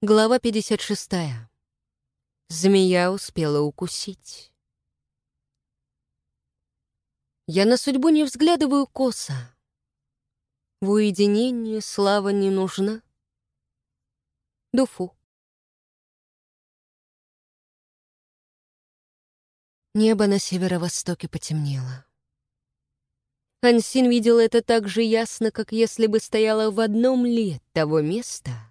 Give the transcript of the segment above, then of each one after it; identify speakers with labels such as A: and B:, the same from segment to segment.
A: Глава 56. Змея успела укусить. Я на судьбу не взглядываю косо. В уединении слава не нужна. Дуфу. Небо на северо-востоке потемнело. Ансин видел это так же ясно, как если бы стояла в одном ли от того места,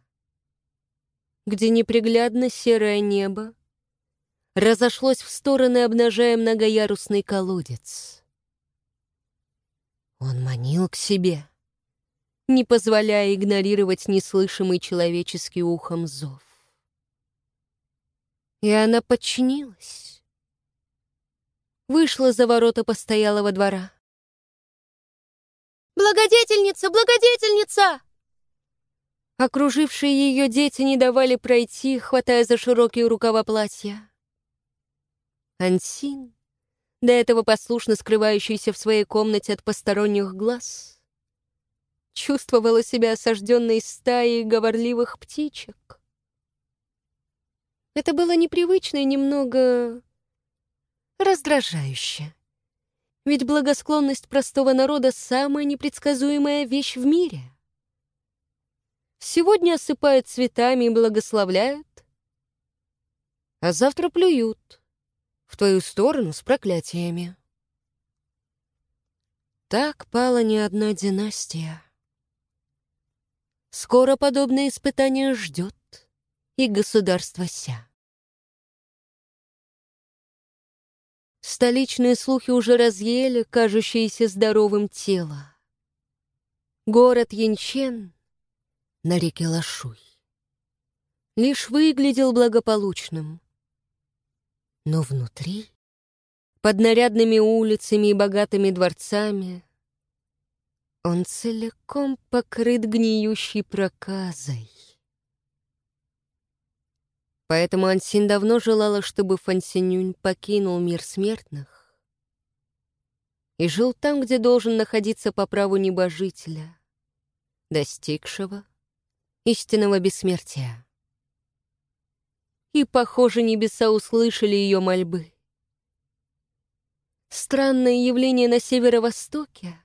A: где неприглядно серое небо разошлось в стороны, обнажая многоярусный колодец. Он манил к себе, не позволяя игнорировать неслышимый человеческий ухом зов. И она подчинилась. Вышла за ворота постоялого двора.
B: «Благодетельница! Благодетельница!»
A: Окружившие ее дети не давали пройти, хватая за широкие рукава платья. Ансин, до этого послушно скрывающийся в своей комнате от посторонних глаз, чувствовала себя осажденной стаей говорливых птичек. Это было непривычно и немного раздражающе. Ведь благосклонность простого народа — самая непредсказуемая вещь в мире — Сегодня осыпают цветами и благословляют, а завтра плюют в твою сторону с проклятиями. Так пала не одна династия. Скоро подобное испытание ждет и государство ся. Столичные слухи уже разъели кажущееся здоровым тело. Город Янчен — на реке Лашуй. Лишь выглядел благополучным. Но внутри, под нарядными улицами и богатыми дворцами, он целиком покрыт гниющей проказой. Поэтому Ансин давно желала, чтобы Фансинюнь покинул мир смертных и жил там, где должен находиться по праву небожителя, достигшего истинного бессмертия. И, похоже, небеса услышали ее мольбы. Странное явление на северо-востоке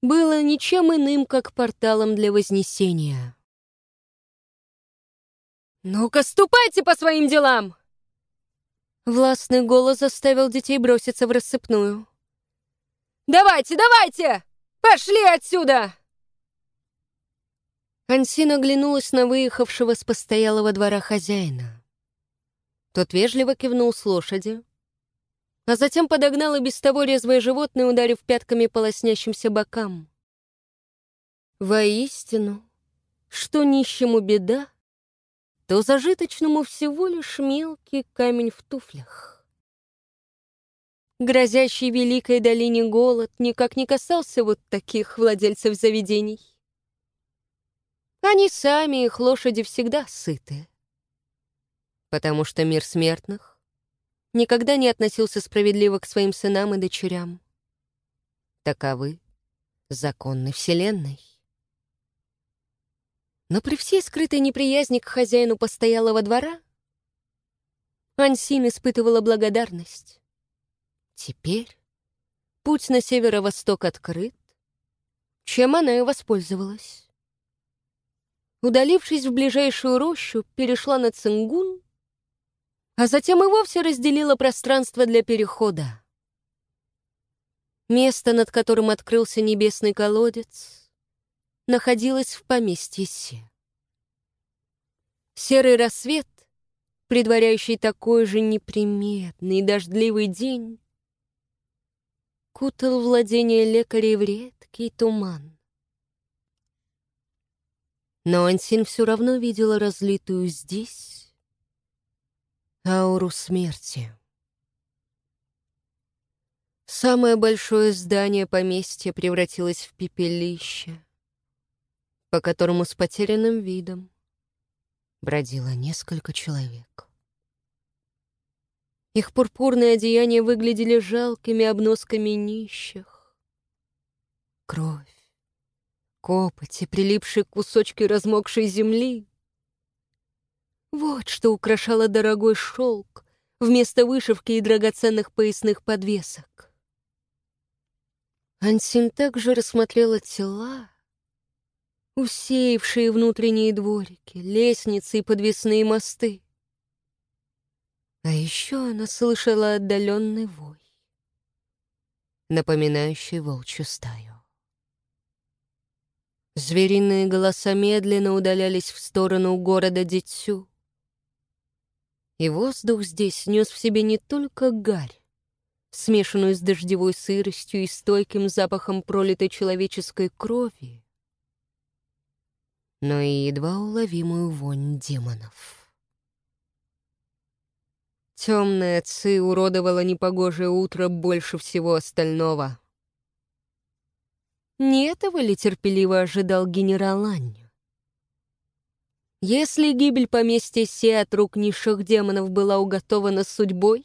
A: было ничем иным, как порталом для Вознесения. «Ну-ка, ступайте по своим делам!» Властный голос заставил детей броситься в рассыпную. «Давайте, давайте! Пошли отсюда!» Ансин оглянулась на выехавшего с постоялого двора хозяина. Тот вежливо кивнул с лошади, а затем подогнал и без того резвое животное, ударив пятками по лоснящимся бокам. Воистину, что нищему беда, то зажиточному всего лишь мелкий камень в туфлях. Грозящий великой долине голод никак не касался вот таких владельцев заведений. Они сами, их лошади всегда сыты. Потому что мир смертных никогда не относился справедливо к своим сынам и дочерям. Таковы законы Вселенной. Но при всей скрытой неприязни к хозяину постоялого двора Ансин испытывала благодарность. Теперь путь на северо-восток открыт, чем она и воспользовалась. Удалившись в ближайшую рощу, перешла на Цингун, а затем и вовсе разделила пространство для перехода. Место, над которым открылся небесный колодец, находилось в поместье Се. Серый рассвет, предваряющий такой же неприметный дождливый день, кутал владение лекарей в редкий туман. Но Ансин все равно видела разлитую здесь ауру смерти. Самое большое здание поместья превратилось в пепелище, по которому с потерянным видом бродило несколько человек. Их пурпурные одеяния выглядели жалкими обносками нищих. Кровь, копоти, прилипшие кусочки размокшей земли, Вот что украшало дорогой шелк вместо вышивки и драгоценных поясных подвесок. Ансин также рассмотрела тела, усеявшие внутренние дворики, лестницы и подвесные мосты. А еще она слышала отдаленный вой, напоминающий волчью стаю. Звериные голоса медленно удалялись в сторону города Дитсю. И воздух здесь нес в себе не только гарь, смешанную с дождевой сыростью и стойким запахом пролитой человеческой крови, но и едва уловимую вонь демонов. Темная ци уродовала непогожее утро больше всего остального. Не этого ли терпеливо ожидал генерал Анню? Если гибель поместья Се от рук низших демонов была уготована судьбой,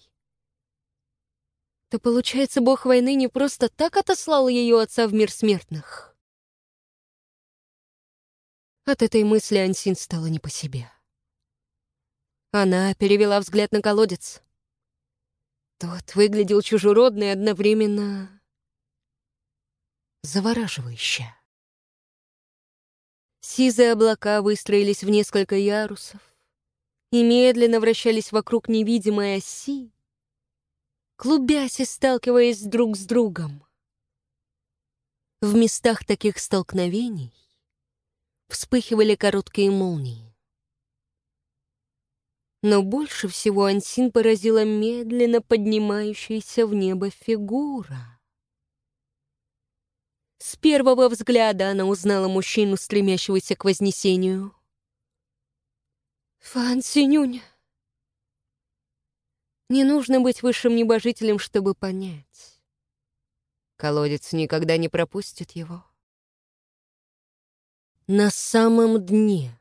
A: то, получается, бог войны не просто так отослал ее отца в мир смертных. От этой мысли Ансин стало не по себе. Она перевела взгляд на колодец. Тот выглядел чужеродно и одновременно завораживающе. Сизые облака выстроились в несколько ярусов и медленно вращались вокруг невидимой оси, клубясь и сталкиваясь друг с другом. В местах таких столкновений вспыхивали короткие молнии. Но больше всего Ансин поразила медленно поднимающаяся в небо фигура. С первого взгляда она узнала мужчину, стремящегося к вознесению. Фан Синюнь. Не нужно быть высшим небожителем, чтобы понять. Колодец никогда не пропустит его. На самом дне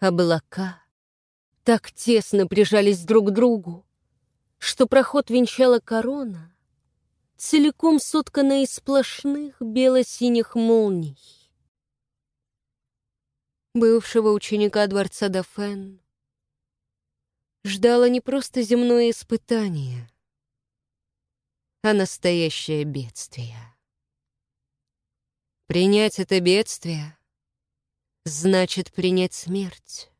A: облака так тесно прижались друг к другу, что проход венчала корона, целиком соткана из сплошных бело-синих молний. Бывшего ученика дворца Дафен ждало не просто земное испытание, а настоящее бедствие. Принять это бедствие значит принять смерть.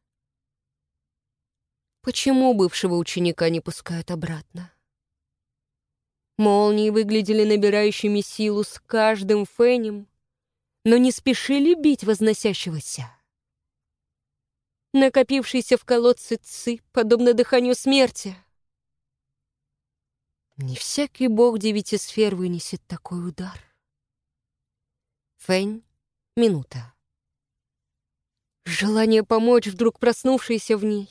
A: Почему бывшего ученика не пускают обратно? Молнии выглядели набирающими силу с каждым фенем, но не спешили бить возносящегося. Накопившийся в колодце ци, подобно дыханию смерти. Не всякий бог девяти сфер вынесет такой удар. Фэнь, минута. Желание помочь, вдруг проснувшееся в ней,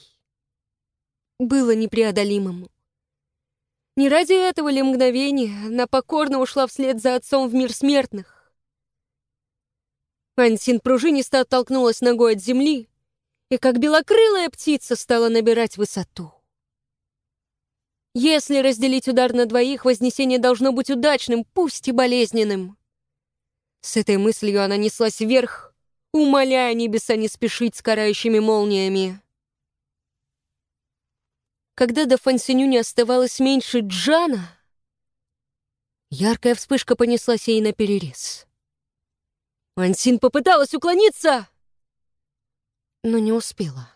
A: было непреодолимым. Не ради этого ли мгновения она покорно ушла вслед за отцом в мир смертных? Ансин пружинисто оттолкнулась ногой от земли и, как белокрылая птица, стала набирать высоту. Если разделить удар на двоих, вознесение должно быть удачным, пусть и болезненным. С этой мыслью она неслась вверх, умоляя небеса не спешить с карающими молниями. Когда до Фансиню не оставалось меньше Джана, яркая вспышка понеслась ей на перерез. Ансин попыталась уклониться, но не успела.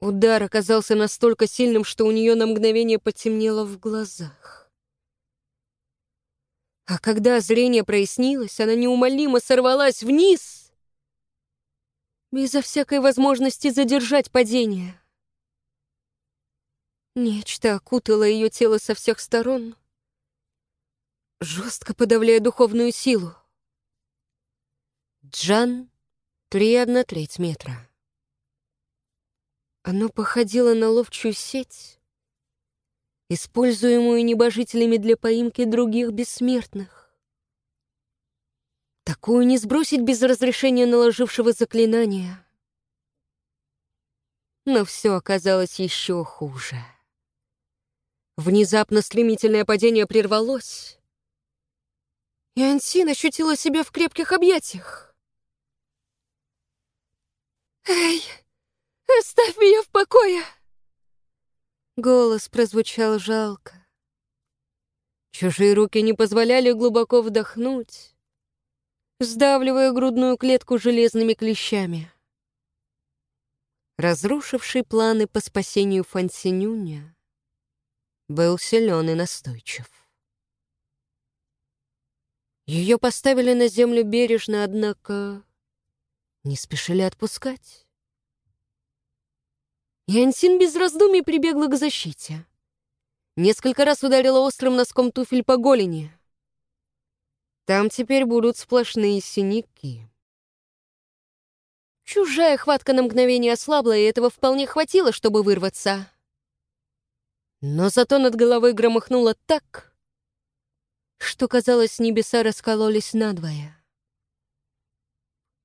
A: Удар оказался настолько сильным, что у нее на мгновение потемнело в глазах. А когда зрение прояснилось, она неумолимо сорвалась вниз, безо всякой возможности задержать падение. Нечто окутало ее тело со всех сторон, жестко подавляя духовную силу. Джан — три одна треть метра. Оно походило на ловчую сеть, используемую небожителями для поимки других бессмертных. Такую не сбросить без разрешения наложившего заклинания. Но все оказалось еще хуже. Внезапно стремительное падение прервалось, и Ансин ощутила себя в крепких объятиях. «Эй, оставь такое?» Голос прозвучал жалко. Чужие руки не позволяли глубоко вдохнуть, сдавливая грудную клетку железными клещами. Разрушивший планы по спасению Фансинюня был силен и настойчив. Ее поставили на землю бережно, однако не спешили отпускать. Янсин без раздумий прибегла к защите. Несколько раз ударила острым носком туфель по голени. Там теперь будут сплошные синяки. Чужая хватка на мгновение ослабла, и этого вполне хватило, чтобы вырваться. Но зато над головой громыхнуло так, что, казалось, небеса раскололись надвое.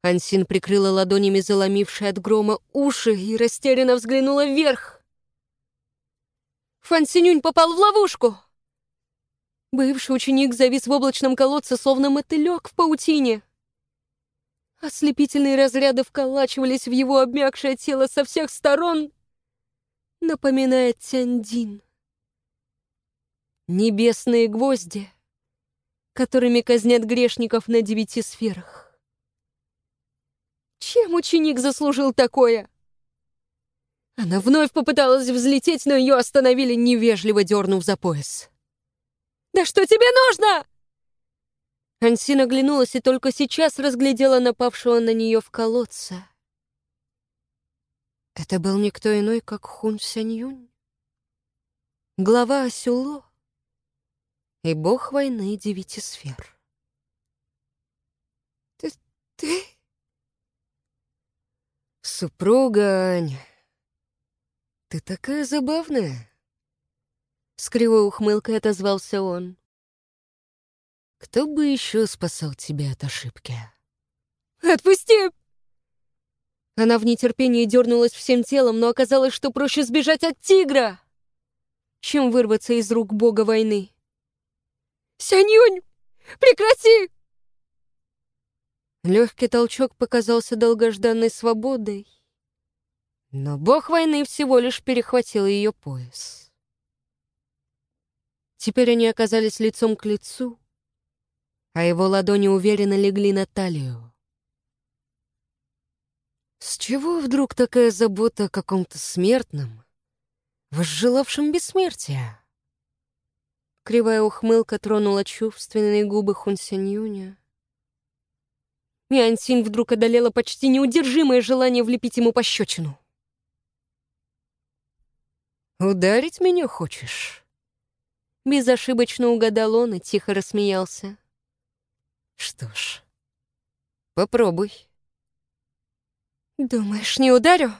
A: Ансин прикрыла ладонями заломившие от грома уши и растерянно взглянула вверх. Фан Синюнь попал в ловушку. Бывший ученик завис в облачном колодце, словно мотылек в паутине. Ослепительные разряды вколачивались в его обмякшее тело со всех сторон, напоминая Тяндин. Небесные гвозди, которыми казнят грешников на девяти сферах. Чем ученик заслужил такое? Она вновь попыталась взлететь, но ее остановили, невежливо дернув за пояс. «Да что тебе нужно?» Ансин оглянулась и только сейчас разглядела напавшего на нее в колодце. Это был никто иной, как Хун Сянь глава Асюло и бог войны девяти сфер. «Ты... ты...» «Супруга, Ань, ты такая забавная!» С кривой ухмылкой отозвался он. «Кто бы еще спасал тебя от ошибки?» «Отпусти!» Она в нетерпении дернулась всем телом, но оказалось, что проще сбежать от тигра, чем вырваться из рук бога войны. «Сяньюнь, прекрати!» Легкий толчок показался долгожданной свободой, но бог войны всего лишь перехватил ее пояс. Теперь они оказались лицом к лицу, а его ладони уверенно легли на талию. Чего вдруг такая забота о каком-то смертном, возжелавшем бессмертия? Кривая ухмылка тронула чувственные губы Хунсяньюня, и Ансин вдруг одолело почти неудержимое желание влепить ему пощечину. «Ударить меня хочешь?» Безошибочно угадал он и тихо рассмеялся. «Что ж, попробуй». «Думаешь, не ударю?»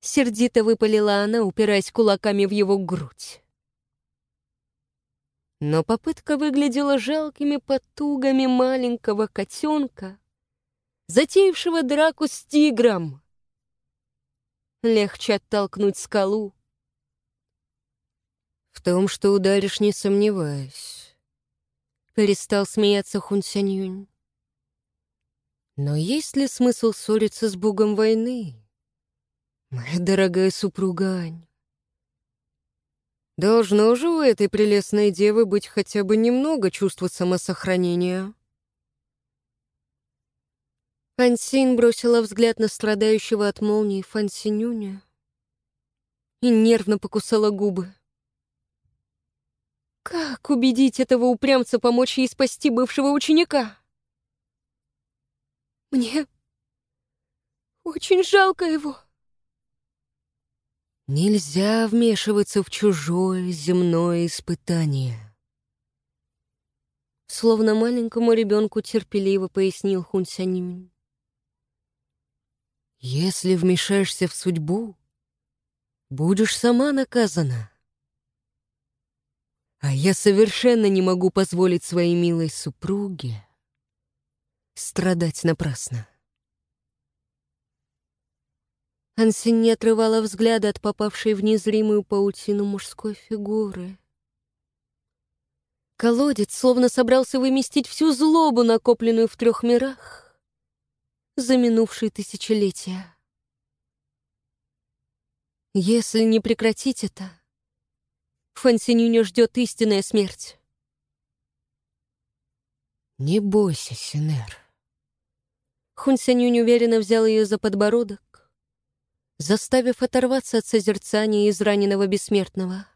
A: Сердито выпалила она, упираясь кулаками в его грудь но попытка выглядела жалкими потугами маленького котенка, затеявшего драку с тигром. Легче оттолкнуть скалу. В том, что ударишь, не сомневаюсь. Перестал смеяться Хунсяньюнь. Но есть ли смысл ссориться с богом войны, моя дорогая супруга Ань? Должно же у этой прелестной девы быть хотя бы немного чувства самосохранения. Ансин бросила взгляд на страдающего от молнии Фансинюня и нервно покусала губы. Как убедить этого упрямца помочь ей спасти бывшего ученика? Мне очень жалко его. Нельзя вмешиваться в чужое земное испытание. Словно маленькому ребенку терпеливо пояснил Хунсянюнь. Если вмешаешься в судьбу, будешь сама наказана. А я совершенно не могу позволить своей милой супруге страдать напрасно. Ансин не отрывала взгляда от попавшей в незримую паутину мужской фигуры. Колодец словно собрался выместить всю злобу, накопленную в трех мирах за минувшие тысячелетия. Если не прекратить это, Фансинюня ждет истинная смерть.
C: Не бойся, Синер.
A: Хунсянюнь уверенно взял ее за подбородок, заставив оторваться от созерцания израненного бессмертного.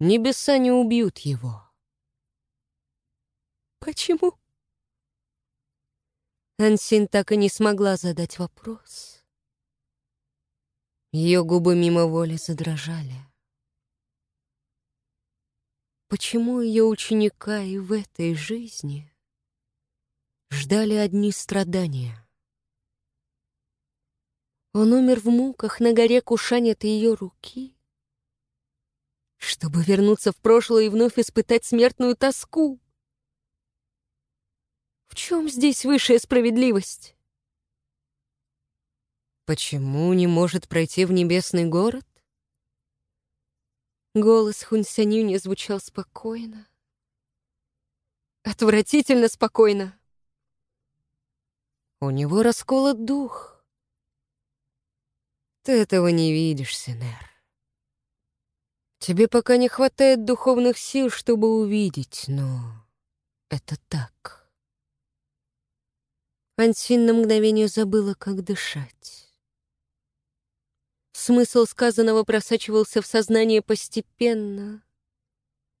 C: Небеса не убьют его.
A: Почему? Ансин так и не смогла задать вопрос.
C: Ее губы мимо воли задрожали.
A: Почему ее ученика и в этой жизни ждали одни страдания? Он умер в муках на горе Кушань ее руки, чтобы вернуться в прошлое и вновь испытать смертную тоску. В чем здесь высшая справедливость?
C: Почему не может пройти в небесный город?
A: Голос Хунсянюня звучал спокойно. Отвратительно спокойно.
C: У него расколот дух. Ты этого не видишь, Синер. Тебе пока не хватает духовных сил, чтобы увидеть, но это так.
A: Ансин на мгновение забыла, как дышать. Смысл сказанного просачивался в сознание постепенно,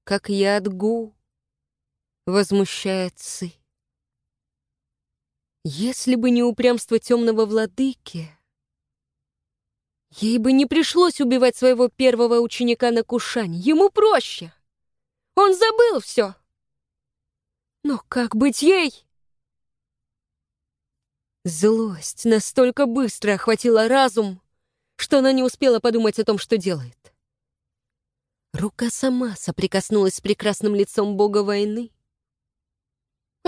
A: как яд гу возмущает Ци. Если бы не упрямство темного владыки, ей бы не пришлось убивать своего первого ученика на Кушань. Ему проще. Он забыл все. Но как быть ей? Злость настолько быстро охватила разум, что она не успела подумать о том, что делает. Рука сама соприкоснулась с прекрасным лицом бога войны,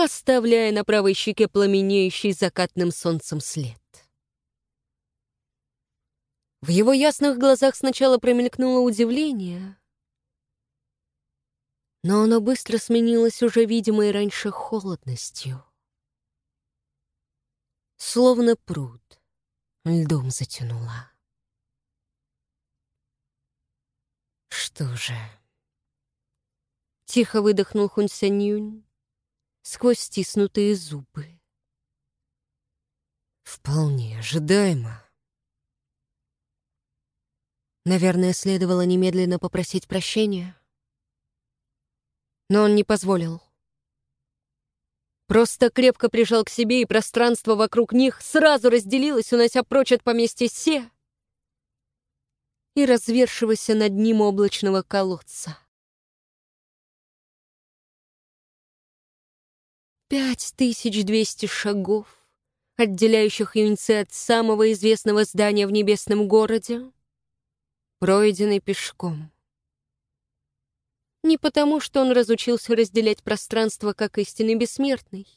A: оставляя на правой щеке пламенеющий закатным солнцем след. В его ясных глазах сначала промелькнуло удивление, но оно быстро сменилось уже видимой раньше холодностью словно пруд, льдом затянула. Что же? Тихо выдохнул Хун Сянюнь сквозь стиснутые зубы.
C: Вполне ожидаемо.
A: Наверное, следовало немедленно попросить прощения. Но он не позволил. Просто крепко прижал к себе, и пространство вокруг них сразу разделилось, унося прочь от поместья Се и развершегося над ним облачного колодца. Пять тысяч двести шагов, отделяющих юнцы от самого известного здания в небесном городе, пройдены пешком. Не потому, что он разучился разделять пространство как истинный бессмертный.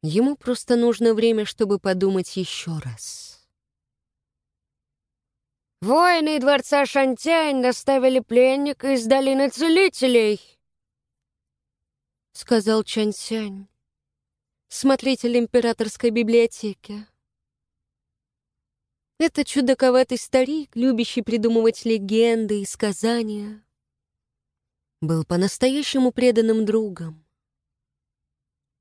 A: Ему просто нужно время, чтобы подумать еще раз.
B: Воины дворца Шантянь доставили пленника из долины целителей,
A: сказал Чансянь, смотритель императорской библиотеки. Это чудаковатый старик, любящий придумывать легенды и сказания был по-настоящему преданным другом.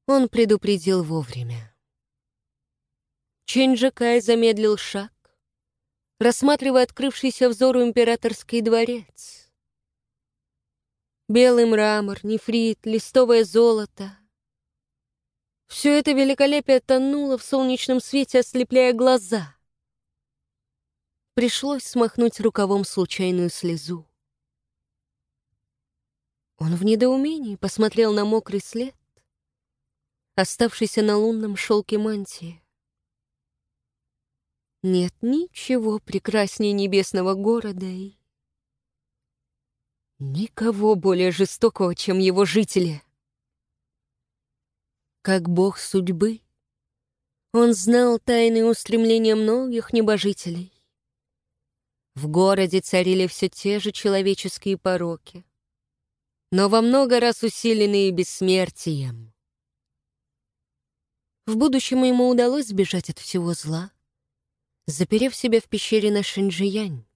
A: Он предупредил вовремя. Чинджакай замедлил шаг, рассматривая открывшийся взору императорский дворец. Белый мрамор, нефрит, листовое золото. Все это великолепие тонуло в солнечном свете, ослепляя глаза. Пришлось смахнуть рукавом случайную слезу. Он в недоумении посмотрел на мокрый след, оставшийся на лунном шелке мантии. Нет ничего прекраснее небесного города и никого более жестокого, чем его жители. Как бог судьбы, он знал тайные устремления многих небожителей. В городе царили все те же человеческие пороки но во много раз усиленные бессмертием. В будущем ему удалось сбежать от всего зла, заперев себя в пещере на Шинджиянь.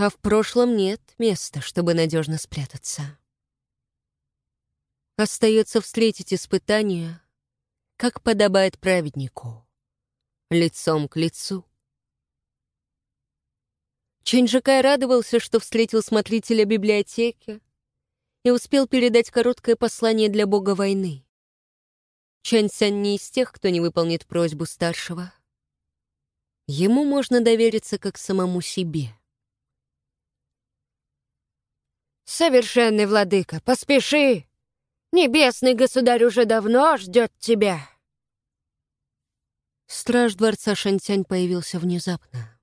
A: А в прошлом нет места, чтобы надежно спрятаться. Остается встретить испытания, как подобает праведнику, лицом к лицу. Чэньжикай радовался, что встретил смотрителя библиотеки и успел передать короткое послание для бога войны. Чэньсянь не из тех, кто не выполнит просьбу старшего. Ему можно довериться как самому себе.
B: «Совершенный владыка, поспеши! Небесный государь уже давно ждет тебя!»
A: Страж дворца Шантянь появился внезапно.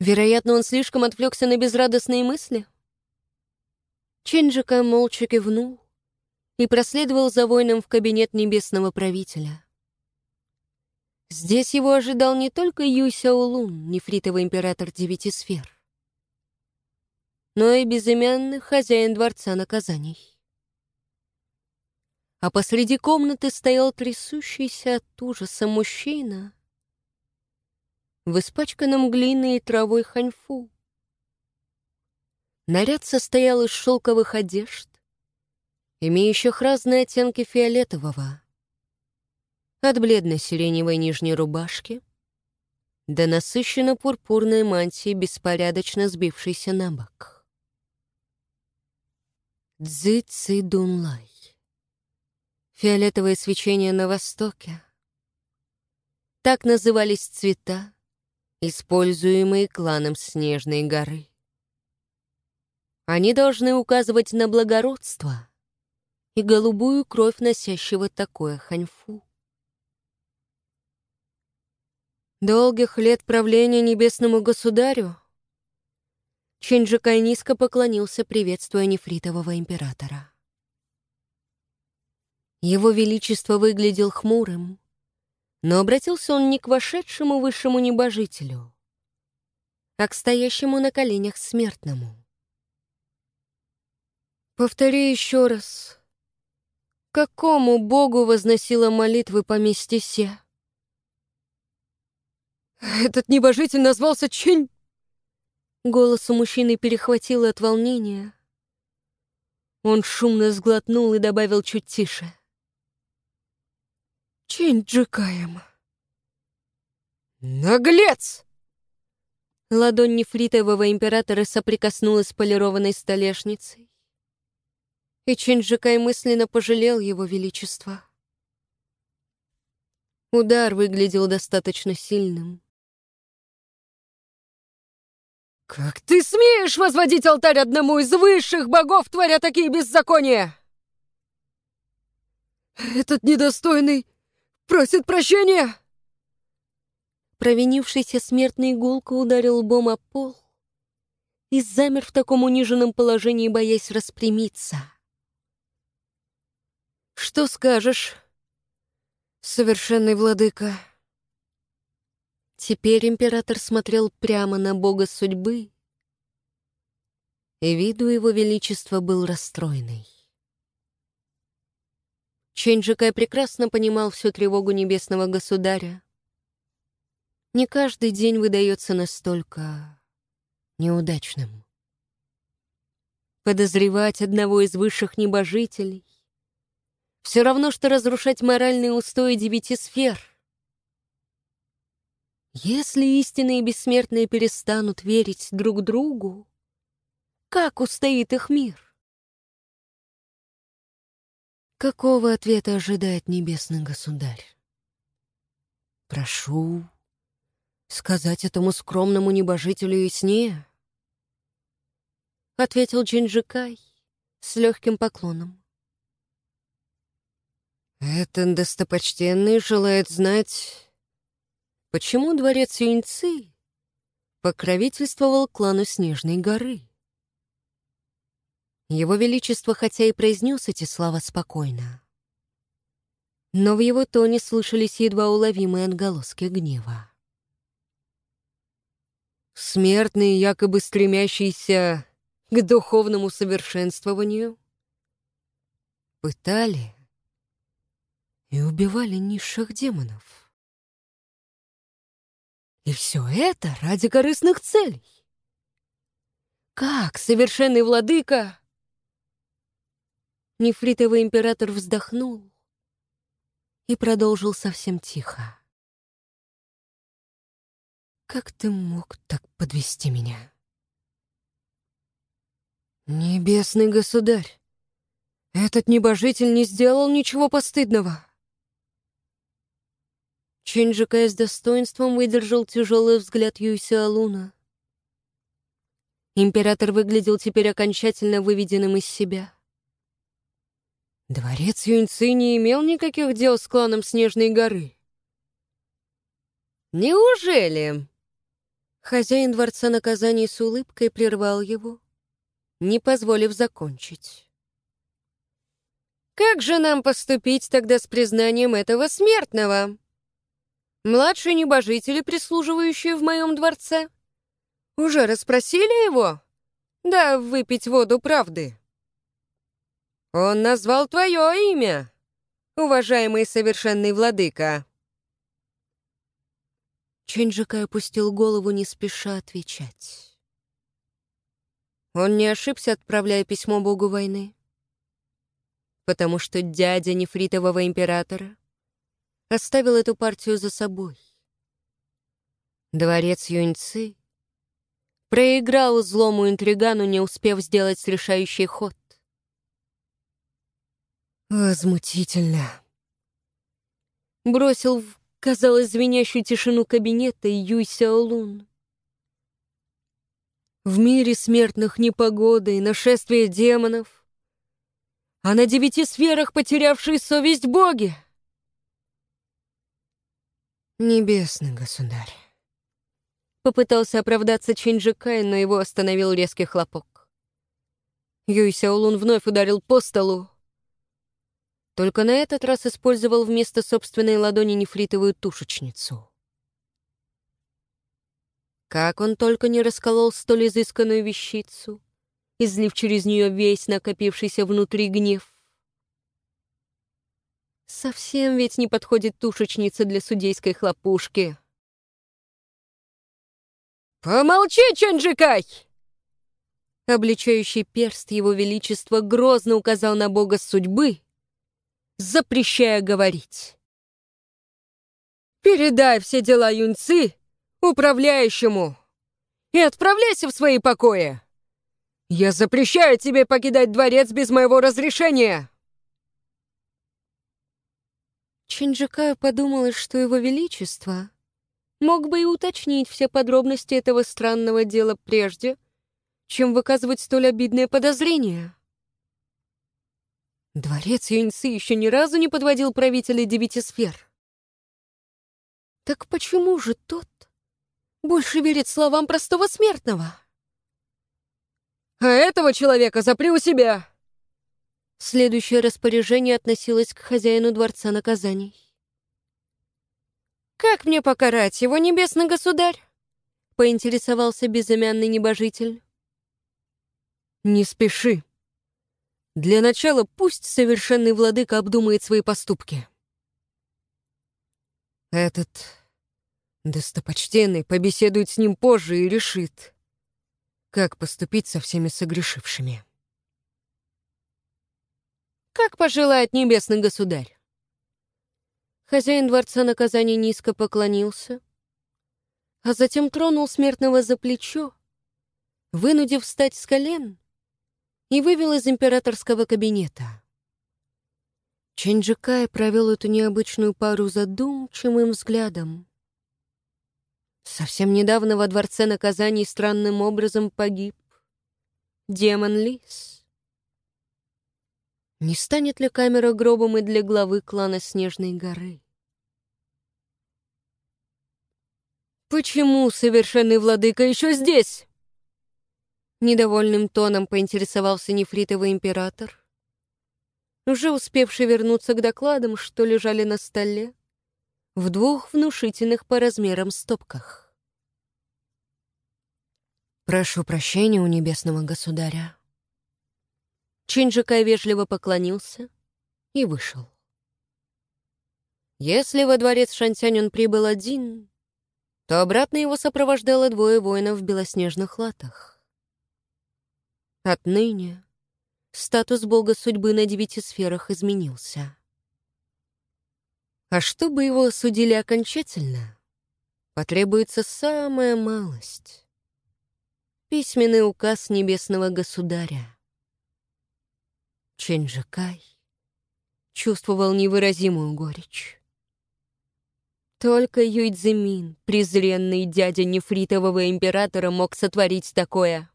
A: Вероятно, он слишком отвлекся на безрадостные мысли. Чинджика молча кивнул и проследовал за воином в кабинет небесного правителя. Здесь его ожидал не только Юй нефритовый император девяти сфер, но и безымянный хозяин дворца наказаний. А посреди комнаты стоял трясущийся от ужаса мужчина — в испачканном глиной и травой ханьфу. Наряд состоял из шелковых одежд, имеющих разные оттенки фиолетового. От бледно-сиреневой нижней рубашки до насыщенно-пурпурной мантии, беспорядочно сбившейся на бок. Цзи Ци Дунлай. Фиолетовое свечение на востоке. Так назывались цвета, используемые кланом Снежной горы. Они должны указывать на благородство и голубую кровь носящего такое ханьфу. Долгих лет правления небесному государю Чинджикай низко поклонился, приветствуя нефритового императора. Его Величество выглядел хмурым, но обратился он не к вошедшему высшему небожителю, а к стоящему на коленях смертному. «Повтори еще раз. Какому богу возносила молитвы поместье Се?» «Этот небожитель назвался Чинь!» Голос у мужчины перехватило от волнения. Он шумно сглотнул и добавил чуть тише. Чинджикаем. «Наглец!» Ладонь нефритового императора соприкоснулась с полированной столешницей. И Чинджикай мысленно пожалел его величество. Удар выглядел достаточно сильным. «Как ты смеешь возводить алтарь одному из высших богов, творя такие беззакония?» «Этот недостойный Просит прощения!» Провинившийся смертный гулко ударил лбом о пол и замер в таком униженном положении, боясь распрямиться. «Что скажешь, совершенный владыка?» Теперь император смотрел прямо на бога судьбы, и виду его величества был расстроенный. Чэньджикай прекрасно понимал всю тревогу небесного государя. Не каждый день выдается настолько неудачным. Подозревать одного из высших небожителей — все равно, что разрушать моральные устои девяти сфер. Если истинные бессмертные перестанут верить друг другу, как устоит их мир? Какого ответа ожидает небесный государь? Прошу сказать этому скромному небожителю яснее. Ответил Джинджикай с легким поклоном. Этот достопочтенный желает знать, почему дворец Юньцы покровительствовал клану Снежной горы. Его Величество хотя и произнес эти слова спокойно, но в его тоне слышались едва уловимые отголоски гнева. Смертные, якобы стремящиеся к духовному совершенствованию, пытали и убивали низших демонов. И все это ради корыстных целей. Как совершенный владыка... Нефритовый император вздохнул и продолжил совсем тихо. «Как ты мог так подвести меня?» «Небесный государь, этот небожитель не сделал ничего постыдного!» Чинджика с достоинством выдержал тяжелый взгляд Юйся Алуна. Император выглядел теперь окончательно выведенным из себя. Дворец Юньцы не имел никаких дел с кланом Снежной горы. «Неужели?» Хозяин дворца наказаний с улыбкой прервал его, не позволив закончить. «Как же нам поступить тогда с признанием этого смертного?» Младшие небожители, прислуживающие в моем дворце, уже расспросили его? Да, выпить воду правды. Он назвал твое имя, уважаемый совершенный владыка. Ченджика опустил голову, не спеша отвечать. Он не ошибся, отправляя письмо богу войны, потому что дядя нефритового императора оставил эту партию за собой. Дворец Юньцы проиграл злому интригану, не успев сделать решающий ход. Возмутительно. Бросил в, казалось, звенящую тишину кабинета Юй Сяолун. В мире смертных непогоды и нашествия демонов, а на девяти сферах потерявшие совесть боги. «Небесный государь». Попытался оправдаться Чинджикай, но его остановил резкий хлопок. Юй Сяолун вновь ударил по столу. Только на этот раз использовал вместо собственной ладони нефритовую тушечницу. Как он только не расколол столь изысканную вещицу, излив через нее весь накопившийся внутри гнев. Совсем ведь не подходит тушечница для судейской хлопушки. «Помолчи, Чанджикай!» Обличающий перст его величества грозно указал на бога судьбы, запрещая говорить. «Передай все дела юнцы управляющему и отправляйся в свои покои. Я запрещаю тебе покидать дворец без моего разрешения!» Чинджикаю подумалось, что его величество мог бы и уточнить все подробности этого странного дела прежде, чем выказывать столь обидные подозрения. Дворец Юньцы еще ни разу не подводил правителей девяти сфер. Так почему же тот больше верит словам простого смертного? «А этого человека запри у себя!» Следующее распоряжение относилось к хозяину Дворца Наказаний. «Как мне покарать его, небесный государь?» — поинтересовался безымянный небожитель. «Не спеши. Для начала пусть совершенный владыка обдумает свои поступки. Этот достопочтенный побеседует с ним позже и решит, как поступить со всеми согрешившими». Как пожелает небесный государь. Хозяин дворца наказания низко поклонился, а затем тронул смертного за плечо, вынудив встать с колен и вывел из императорского кабинета. Ченджикай провел эту необычную пару задумчивым взглядом. Совсем недавно во дворце наказаний странным образом погиб демон Лис. Не станет ли камера гробом и для главы клана Снежной горы? «Почему совершенный владыка еще здесь?» Недовольным тоном поинтересовался нефритовый император, уже успевший вернуться к докладам, что лежали на столе, в двух внушительных по размерам стопках. «Прошу прощения у небесного государя», Чинджикай вежливо поклонился и вышел. Если во дворец Шантянь он прибыл один, то обратно его сопровождало двое воинов в белоснежных латах. Отныне статус бога судьбы на девяти сферах изменился. А чтобы его осудили окончательно, потребуется самая малость — письменный указ небесного государя. Ченджикай чувствовал невыразимую горечь. Только Юйцзимин, презренный дядя нефритового императора, мог сотворить такое.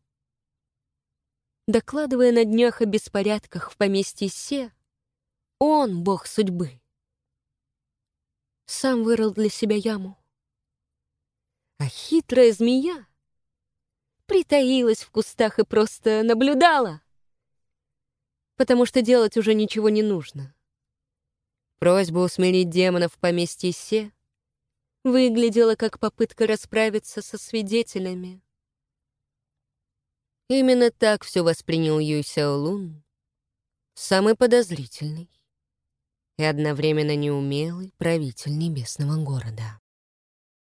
A: Докладывая на днях о беспорядках в поместье Се, он, бог судьбы, сам вырыл для себя яму. А хитрая змея притаилась в кустах и просто наблюдала, потому что делать уже ничего не нужно. Просьба усмирить демонов в поместье Се выглядела как попытка расправиться со свидетелями. Именно так все воспринял Юй Сяолун, самый подозрительный и одновременно неумелый правитель небесного города.